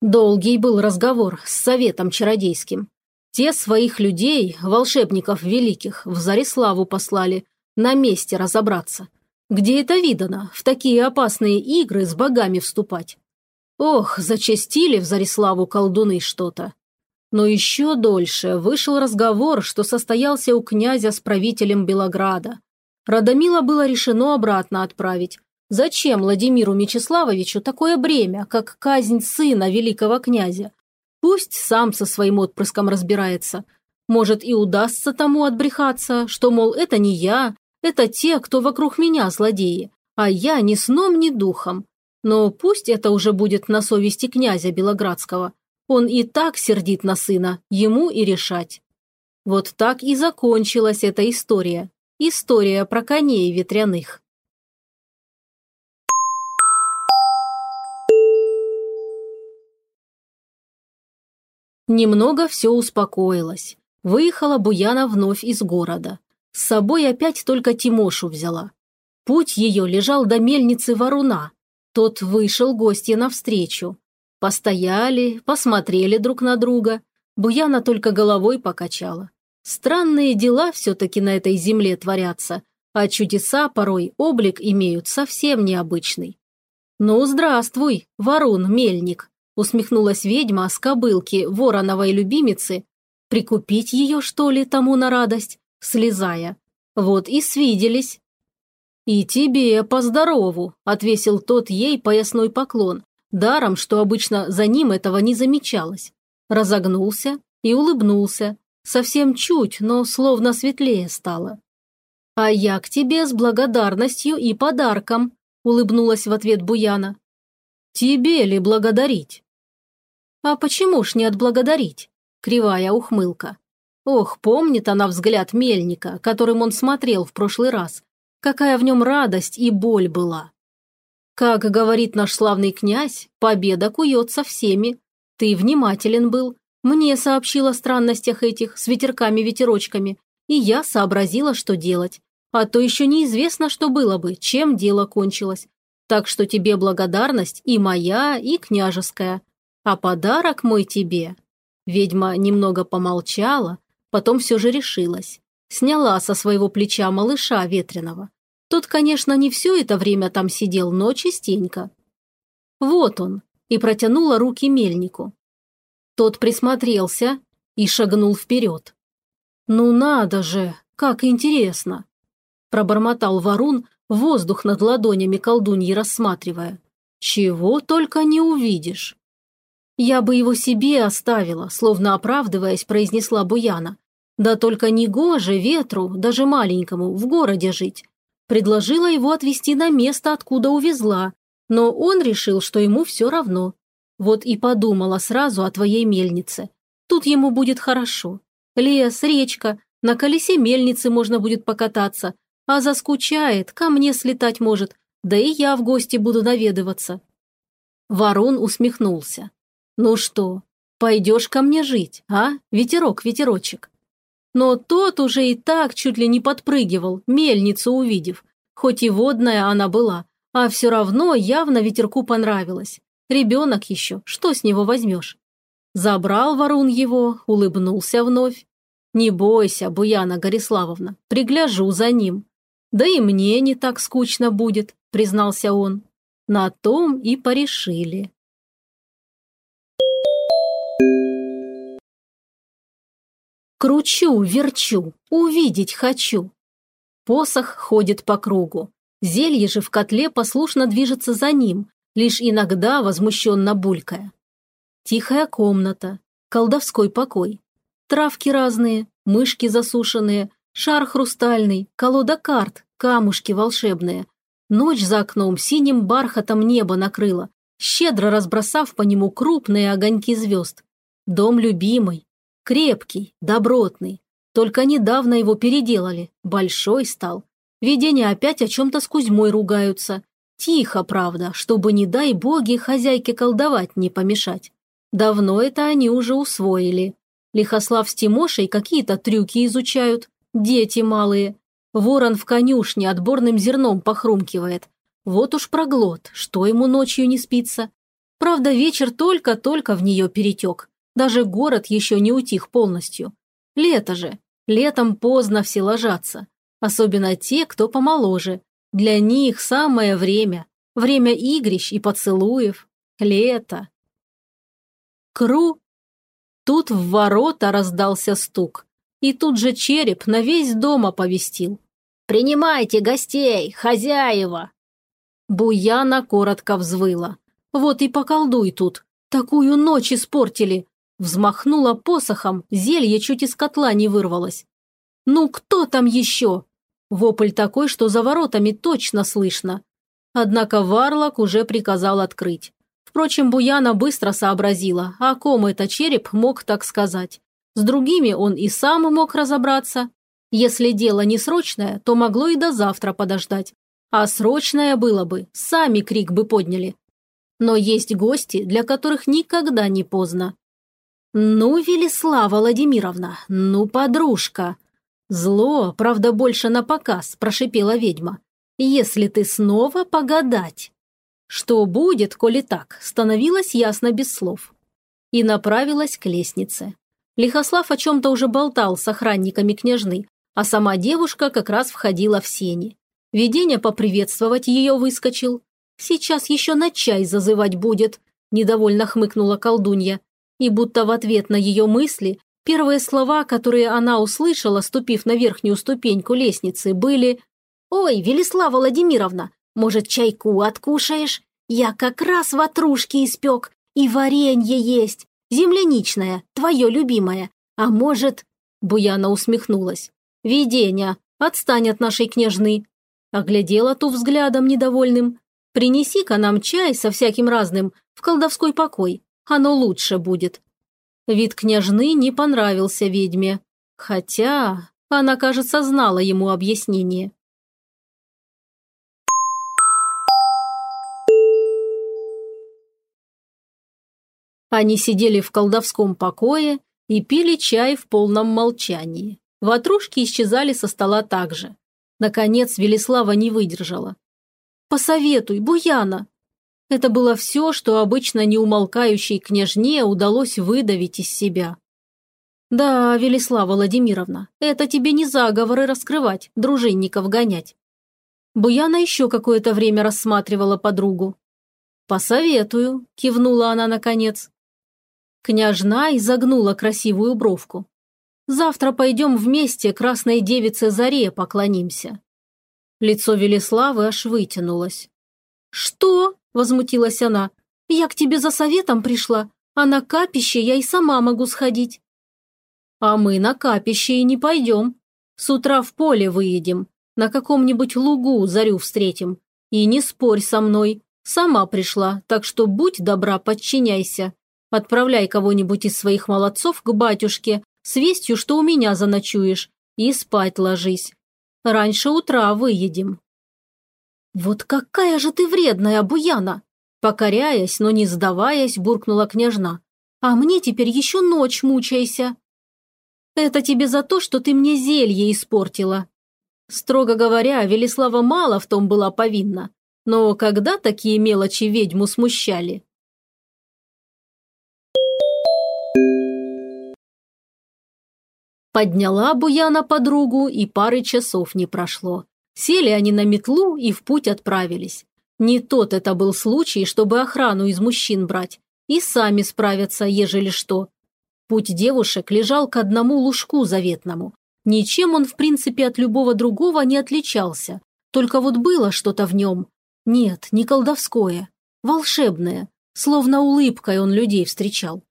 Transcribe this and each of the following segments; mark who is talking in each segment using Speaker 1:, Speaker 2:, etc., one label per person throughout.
Speaker 1: Долгий был разговор с советом чародейским. Те своих людей, волшебников великих, в Зариславу послали, на месте разобраться. Где это видано, в такие опасные игры с богами вступать? Ох, зачастили в Зариславу колдуны что-то. Но еще дольше вышел разговор, что состоялся у князя с правителем Белограда. Радомила было решено обратно отправить. Зачем Владимиру Мечиславовичу такое бремя, как казнь сына великого князя? Пусть сам со своим отпрыском разбирается. Может, и удастся тому отбрехаться, что, мол, это не я, это те, кто вокруг меня злодеи, а я ни сном, ни духом. Но пусть это уже будет на совести князя Белоградского. Он и так сердит на сына, ему и решать. Вот так и закончилась эта история. История про коней ветряных. Немного все успокоилось. Выехала Буяна вновь из города. С собой опять только Тимошу взяла. Путь ее лежал до мельницы Варуна. Тот вышел гостья навстречу. Постояли, посмотрели друг на друга. Буяна только головой покачала. Странные дела все-таки на этой земле творятся, а чудеса порой облик имеют совсем необычный. «Ну, здравствуй, Варун, мельник!» Усмехнулась ведьма с кобылки вороновой любимицы. Прикупить ее, что ли, тому на радость, слезая. Вот и свиделись. «И тебе по здорову», – отвесил тот ей поясной поклон, даром, что обычно за ним этого не замечалось. Разогнулся и улыбнулся, совсем чуть, но словно светлее стало. «А я к тебе с благодарностью и подарком», – улыбнулась в ответ Буяна. «Тебе ли благодарить?» «А почему ж не отблагодарить?» Кривая ухмылка. Ох, помнит она взгляд мельника, которым он смотрел в прошлый раз. Какая в нем радость и боль была. Как говорит наш славный князь, победа куется всеми. Ты внимателен был, мне сообщил о странностях этих с ветерками-ветерочками, и я сообразила, что делать. А то еще неизвестно, что было бы, чем дело кончилось. Так что тебе благодарность и моя, и княжеская. А подарок мой тебе...» Ведьма немного помолчала, потом все же решилась. Сняла со своего плеча малыша ветреного. Тот, конечно, не все это время там сидел, но частенько. Вот он, и протянула руки мельнику. Тот присмотрелся и шагнул вперед. «Ну надо же, как интересно!» Пробормотал Варун, воздух над ладонями колдуньи рассматривая. «Чего только не увидишь!» «Я бы его себе оставила», словно оправдываясь, произнесла Буяна. «Да только не гоже ветру, даже маленькому, в городе жить». Предложила его отвезти на место, откуда увезла, но он решил, что ему все равно. Вот и подумала сразу о твоей мельнице. Тут ему будет хорошо. Лес, речка, на колесе мельницы можно будет покататься, а заскучает, ко мне слетать может, да и я в гости буду наведываться». Ворон усмехнулся. «Ну что, пойдешь ко мне жить, а, ветерок-ветерочек?» Но тот уже и так чуть ли не подпрыгивал, мельницу увидев. Хоть и водная она была, а все равно явно ветерку понравилось. Ребенок еще, что с него возьмешь? Забрал ворун его, улыбнулся вновь. «Не бойся, Буяна Гориславовна, пригляжу за ним. Да и мне не так скучно будет», — признался он. На том и порешили. Кручу, верчу, увидеть хочу. Посох ходит по кругу. Зелье же в котле послушно движется за ним, лишь иногда возмущенно булькая. Тихая комната, колдовской покой. Травки разные, мышки засушенные, шар хрустальный, колода карт, камушки волшебные. Ночь за окном синим бархатом небо накрыла, щедро разбросав по нему крупные огоньки звезд. Дом любимый, Крепкий, добротный. Только недавно его переделали. Большой стал. Видения опять о чем-то с Кузьмой ругаются. Тихо, правда, чтобы, не дай боги, хозяйке колдовать не помешать. Давно это они уже усвоили. Лихослав с Тимошей какие-то трюки изучают. Дети малые. Ворон в конюшне отборным зерном похрумкивает. Вот уж проглот, что ему ночью не спится. Правда, вечер только-только в нее перетек. Даже город еще не утих полностью. Лето же. Летом поздно все ложатся. Особенно те, кто помоложе. Для них самое время. Время игрищ и поцелуев. Лето. Кру. Тут в ворота раздался стук. И тут же череп на весь дом оповестил. «Принимайте гостей, хозяева!» Буяна коротко взвыла. «Вот и поколдуй тут. Такую ночь испортили!» Взмахнула посохом, зелье чуть из котла не вырвалось. «Ну кто там еще?» Вопль такой, что за воротами точно слышно. Однако Варлок уже приказал открыть. Впрочем, Буяна быстро сообразила, о ком это череп мог так сказать. С другими он и сам мог разобраться. Если дело не срочное, то могло и до завтра подождать. А срочное было бы, сами крик бы подняли. Но есть гости, для которых никогда не поздно. «Ну, Велислава Владимировна, ну, подружка!» «Зло, правда, больше на показ», – прошипела ведьма. «Если ты снова погадать». Что будет, коли так, становилось ясно без слов. И направилась к лестнице. Лихослав о чем-то уже болтал с охранниками княжны, а сама девушка как раз входила в сени. Видение поприветствовать ее выскочил. «Сейчас еще на чай зазывать будет», – недовольно хмыкнула колдунья. И будто в ответ на ее мысли первые слова, которые она услышала, ступив на верхнюю ступеньку лестницы, были «Ой, Велислава Владимировна, может, чайку откушаешь? Я как раз ватрушки испек, и варенье есть, земляничное, твое любимое. А может...» Буяна усмехнулась. «Видения, отстань от нашей княжны». Оглядела ту взглядом недовольным. «Принеси-ка нам чай со всяким разным в колдовской покой. Оно лучше будет. Вид княжны не понравился ведьме. Хотя она, кажется, знала ему объяснение. Они сидели в колдовском покое и пили чай в полном молчании. Ватрушки исчезали со стола также. Наконец Велислава не выдержала. «Посоветуй, Буяна!» Это было все, что обычно неумолкающей княжне удалось выдавить из себя. «Да, Велислава Владимировна, это тебе не заговоры раскрывать, дружинников гонять». Буяна еще какое-то время рассматривала подругу. «Посоветую», – кивнула она наконец. Княжна изогнула красивую бровку. «Завтра пойдем вместе красной девице Заре поклонимся». Лицо Велиславы аж вытянулось. «Что?» – возмутилась она. «Я к тебе за советом пришла, а на капище я и сама могу сходить». «А мы на капище и не пойдем. С утра в поле выедем, на каком-нибудь лугу зарю встретим. И не спорь со мной, сама пришла, так что будь добра, подчиняйся. Отправляй кого-нибудь из своих молодцов к батюшке с вестью, что у меня заночуешь, и спать ложись. Раньше утра выедем». «Вот какая же ты вредная, Буяна!» Покоряясь, но не сдаваясь, буркнула княжна. «А мне теперь еще ночь мучайся!» «Это тебе за то, что ты мне зелье испортила!» Строго говоря, Велислава мало в том была повинна. Но когда такие мелочи ведьму смущали? Подняла Буяна подругу, и пары часов не прошло. Сели они на метлу и в путь отправились. Не тот это был случай, чтобы охрану из мужчин брать. И сами справятся, ежели что. Путь девушек лежал к одному лужку заветному. Ничем он, в принципе, от любого другого не отличался. Только вот было что-то в нем. Нет, не колдовское. Волшебное. Словно улыбкой он людей встречал.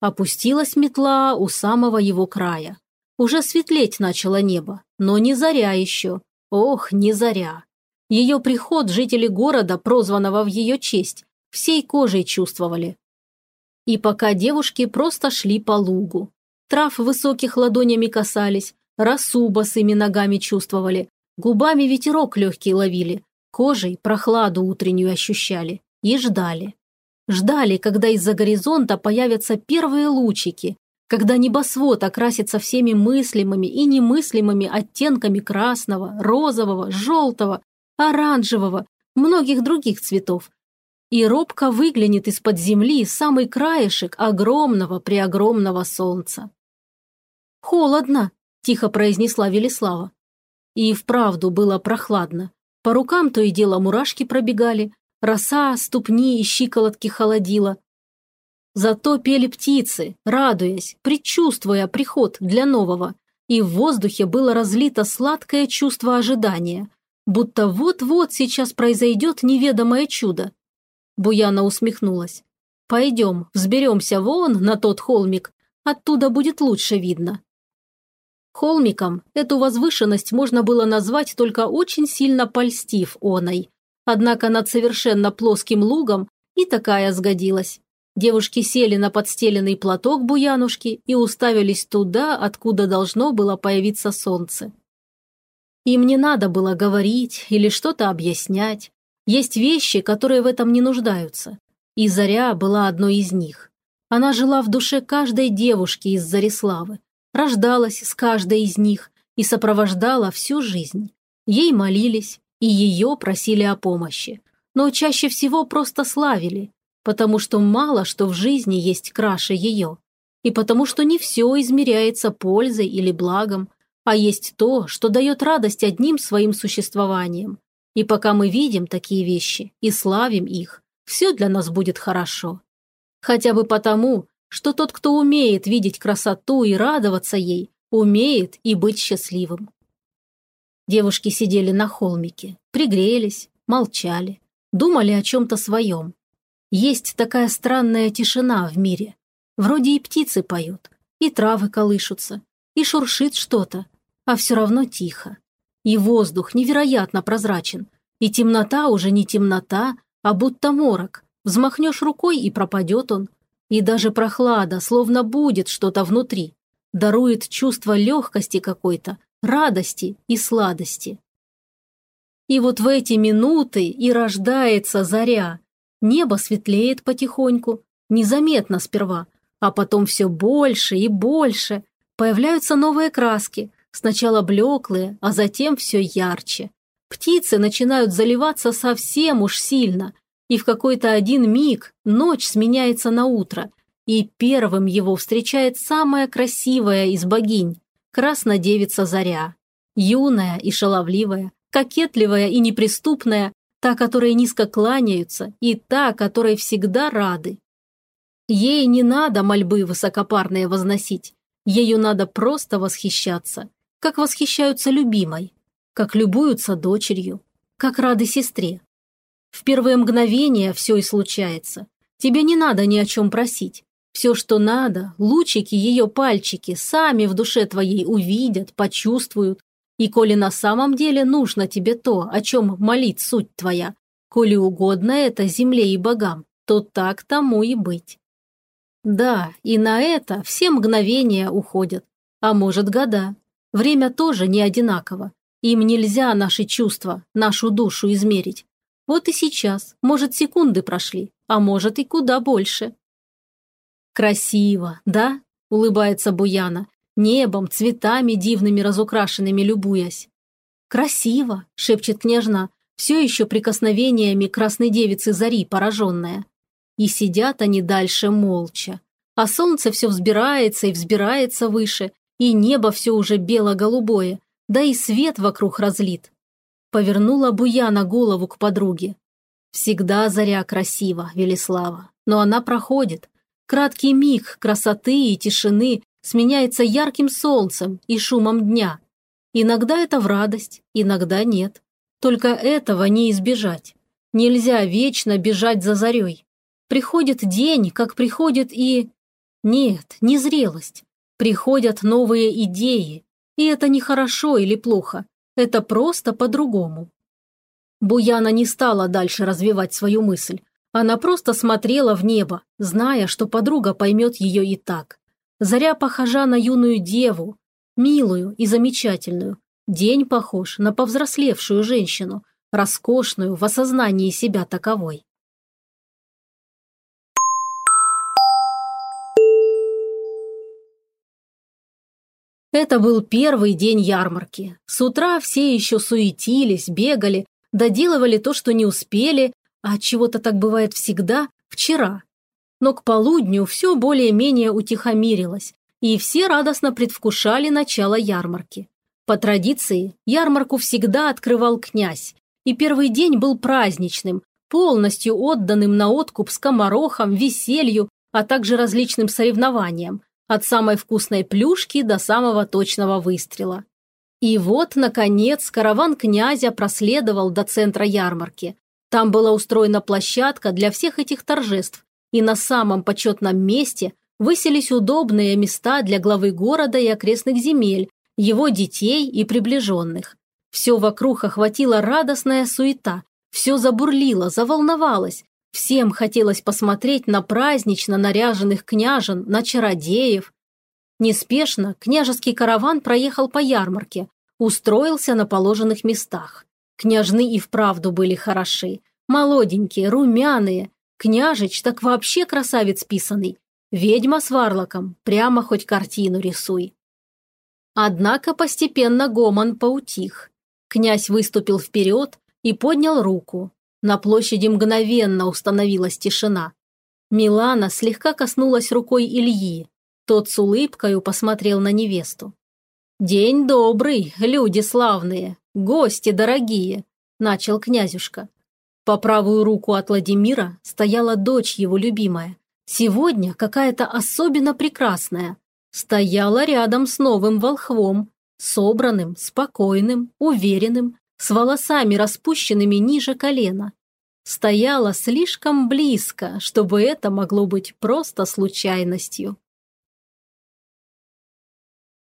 Speaker 1: Опустилась метла у самого его края. Уже светлеть начало небо, но не заря еще. Ох, не заря. Ее приход жители города, прозванного в ее честь, всей кожей чувствовали. И пока девушки просто шли по лугу. Трав высоких ладонями касались, росу босыми ногами чувствовали, губами ветерок легкий ловили, кожей прохладу утреннюю ощущали и ждали. Ждали, когда из-за горизонта появятся первые лучики, когда небосвод окрасится всеми мыслимыми и немыслимыми оттенками красного, розового, желтого, оранжевого, многих других цветов. и робко выглянет из-под земли самый краешек огромного-преогромного солнца. «Холодно», – тихо произнесла Велислава. И вправду было прохладно. По рукам то и дело мурашки пробегали, роса, ступни и щиколотки холодила. Зато пели птицы, радуясь, предчувствуя приход для нового, и в воздухе было разлито сладкое чувство ожидания, будто вот-вот сейчас произойдет неведомое чудо. Буяна усмехнулась. «Пойдем, взберемся вон на тот холмик, оттуда будет лучше видно». Холмиком эту возвышенность можно было назвать только очень сильно польстив оной, однако над совершенно плоским лугом и такая сгодилась. Девушки сели на подстеленный платок буянушки и уставились туда, откуда должно было появиться солнце. Им не надо было говорить или что-то объяснять. Есть вещи, которые в этом не нуждаются. И Заря была одной из них. Она жила в душе каждой девушки из Зариславы, рождалась с каждой из них и сопровождала всю жизнь. Ей молились и ее просили о помощи, но чаще всего просто славили, потому что мало что в жизни есть краше ее, и потому что не все измеряется пользой или благом, а есть то, что дает радость одним своим существованием. И пока мы видим такие вещи и славим их, все для нас будет хорошо. Хотя бы потому, что тот, кто умеет видеть красоту и радоваться ей, умеет и быть счастливым. Девушки сидели на холмике, пригрелись, молчали, думали о чем-то своем. Есть такая странная тишина в мире. Вроде и птицы поют, и травы колышутся, и шуршит что-то, а все равно тихо. И воздух невероятно прозрачен, и темнота уже не темнота, а будто морок. Взмахнешь рукой, и пропадет он. И даже прохлада, словно будет что-то внутри. Дарует чувство легкости какой-то, радости и сладости. И вот в эти минуты и рождается заря. Небо светлеет потихоньку, незаметно сперва, а потом все больше и больше. Появляются новые краски, Сначала блеклые, а затем все ярче. Птицы начинают заливаться совсем уж сильно, и в какой-то один миг ночь сменяется на утро, и первым его встречает самая красивая из богинь – краснодевица Заря. Юная и шаловливая, кокетливая и неприступная, та, которой низко кланяются, и та, которой всегда рады. Ей не надо мольбы высокопарные возносить, ею надо просто восхищаться как восхищаются любимой, как любуются дочерью, как рады сестре. В первые мгновения все и случается. Тебе не надо ни о чем просить. Все, что надо, лучики ее пальчики сами в душе твоей увидят, почувствуют. И коли на самом деле нужно тебе то, о чем молит суть твоя, коли угодно это земле и богам, то так тому и быть. Да, и на это все мгновения уходят, а может года, Время тоже не одинаково. Им нельзя наши чувства, нашу душу измерить. Вот и сейчас, может, секунды прошли, а может и куда больше. «Красиво, да?» – улыбается Буяна, небом, цветами дивными разукрашенными любуясь. «Красиво!» – шепчет княжна, все еще прикосновениями красной девицы Зари пораженная. И сидят они дальше молча. А солнце все взбирается и взбирается выше, и небо все уже бело-голубое, да и свет вокруг разлит. Повернула Буяна голову к подруге. Всегда заря красива, Велислава, но она проходит. Краткий миг красоты и тишины сменяется ярким солнцем и шумом дня. Иногда это в радость, иногда нет. Только этого не избежать. Нельзя вечно бежать за зарей. Приходит день, как приходит и... Нет, не зрелость. Приходят новые идеи, и это не хорошо или плохо, это просто по-другому. Буяна не стала дальше развивать свою мысль. Она просто смотрела в небо, зная, что подруга поймет ее и так. Заря похожа на юную деву, милую и замечательную. День похож на повзрослевшую женщину, роскошную в осознании себя таковой. Это был первый день ярмарки. С утра все еще суетились, бегали, доделывали то, что не успели, а чего-то так бывает всегда, вчера. Но к полудню все более-менее утихомирилось, и все радостно предвкушали начало ярмарки. По традиции, ярмарку всегда открывал князь, и первый день был праздничным, полностью отданным на откуп скоморохам, веселью, а также различным соревнованиям, от самой вкусной плюшки до самого точного выстрела. И вот, наконец, караван князя проследовал до центра ярмарки. Там была устроена площадка для всех этих торжеств, и на самом почетном месте выселись удобные места для главы города и окрестных земель, его детей и приближенных. Все вокруг охватила радостная суета, все забурлило, заволновалось. Всем хотелось посмотреть на празднично наряженных княжен, на чародеев. Неспешно княжеский караван проехал по ярмарке, устроился на положенных местах. Княжны и вправду были хороши. Молоденькие, румяные. Княжич так вообще красавец писанный. Ведьма с варлоком, прямо хоть картину рисуй. Однако постепенно гомон поутих. Князь выступил вперед и поднял руку. На площади мгновенно установилась тишина. Милана слегка коснулась рукой Ильи. Тот с улыбкой посмотрел на невесту. «День добрый, люди славные, гости дорогие», – начал князюшка. По правую руку от Владимира стояла дочь его любимая. Сегодня какая-то особенно прекрасная. Стояла рядом с новым волхвом, собранным, спокойным, уверенным, с волосами распущенными ниже колена. Стояла слишком близко, чтобы это могло быть просто случайностью.